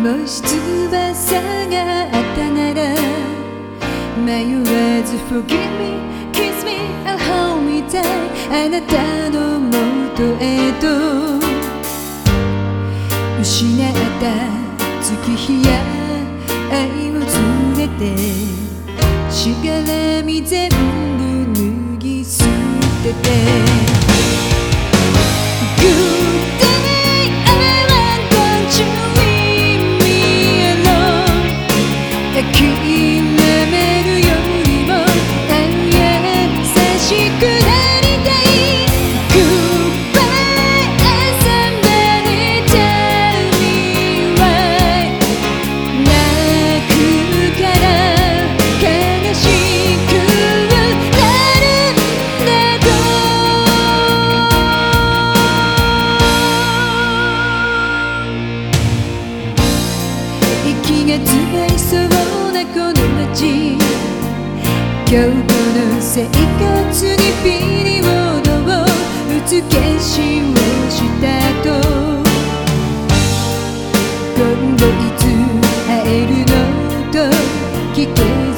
もし翼があったなら迷わず Forgive me, kiss me, I'll hold me tight あなたのもとへと失った月日や愛を連れてしがらみ全部脱ぎ捨てて。今日この生活にピリオドを打つ決心をしたと。今後いつ会えるのと聞け